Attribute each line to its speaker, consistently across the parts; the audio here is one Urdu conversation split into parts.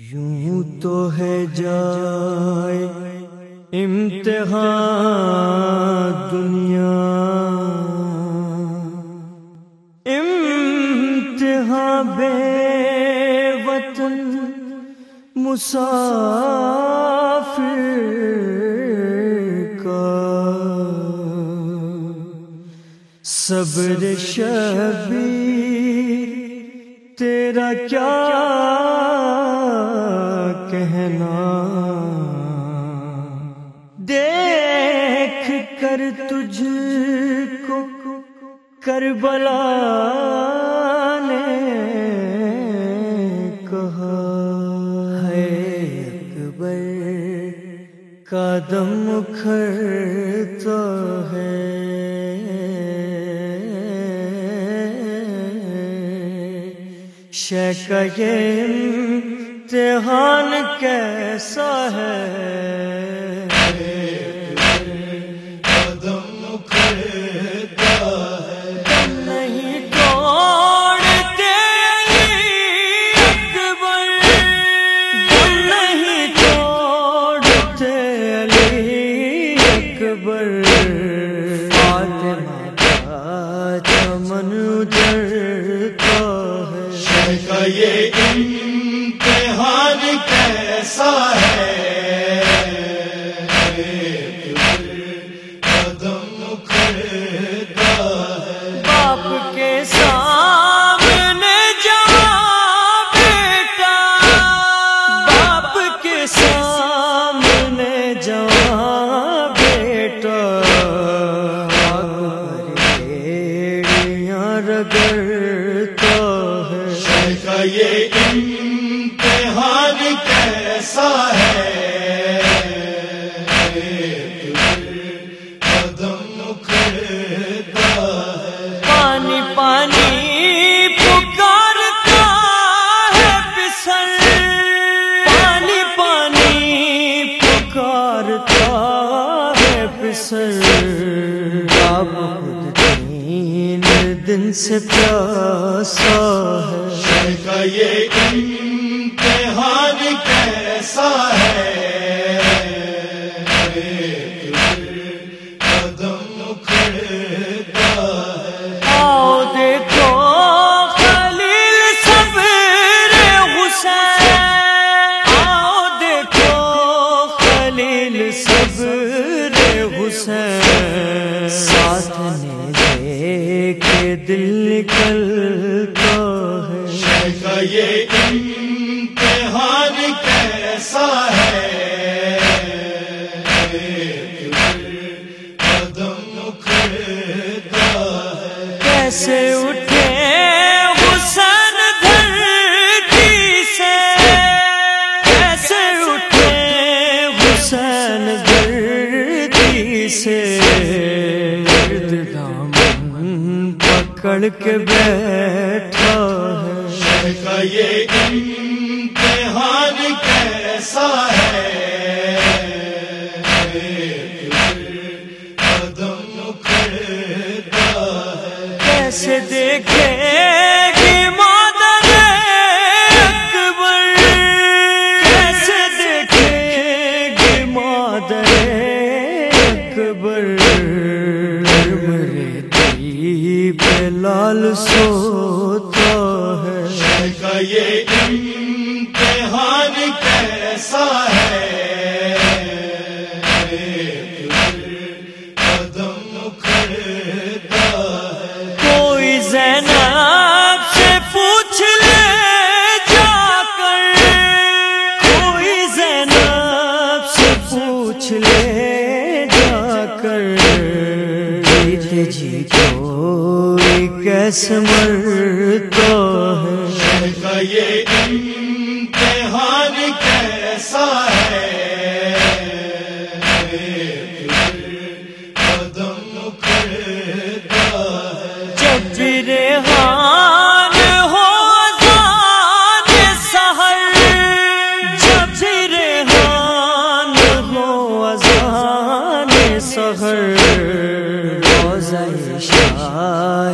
Speaker 1: یوں تو ہے جائے امتحان دنیا۔ امتحان بے وطن مسافر کا۔ صبر شبیر تیرا کیا کہنا۔ دیکھ کر تجھ کو کربلا نے کہا۔ ہے اکبر، قدم کھڑتا ہے۔ شیک یہ امتحان کیسا ہے؟ نہیں توڑتے اکبر۔ نہیں توڑتے علی اکبر۔ فاطمہ کا چمن اجڑتا ہے۔
Speaker 2: یہ
Speaker 1: پانی پکارتا ہے پسر۔ پانی پانی پکارتا ہے پسر۔ اب خود تین دن سے پیاسا ہے۔
Speaker 2: کا یہ
Speaker 1: صبر حسین۔ ساتھ نے کے دل ہے۔
Speaker 2: کا یہ امتحان کیسا ہے؟ قدم ہے۔
Speaker 1: کیسے اٹھے دھرتی سے درد دامن پکڑ کے بیٹھا ہے۔
Speaker 2: کا یہ امتحان کیسا ہے؟ قدم کھڑتا ہے۔
Speaker 1: کیسے دیکھے گی اکبر مرے دی پہ لال سوتا ہے۔
Speaker 2: کا یہ امتحان کیسا ہے؟ قدم کھڑتا ہے۔
Speaker 1: کوئی زینب سے پوچھ لے جا کر۔ کوئی زینب سے پوچھ لے جیتے جی کوئی کیسے مرتا ہے
Speaker 2: یہ امتحان کیسا ہے؟ قدم کھڑتا ہے۔
Speaker 1: جب بھی ریحان ہو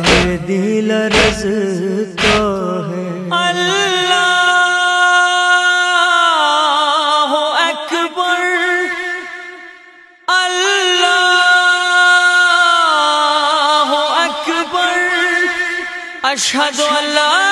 Speaker 1: ہے دل رز تو ہے۔ اللہ اکبر۔ اللہ اکبر۔ اشہد اللہ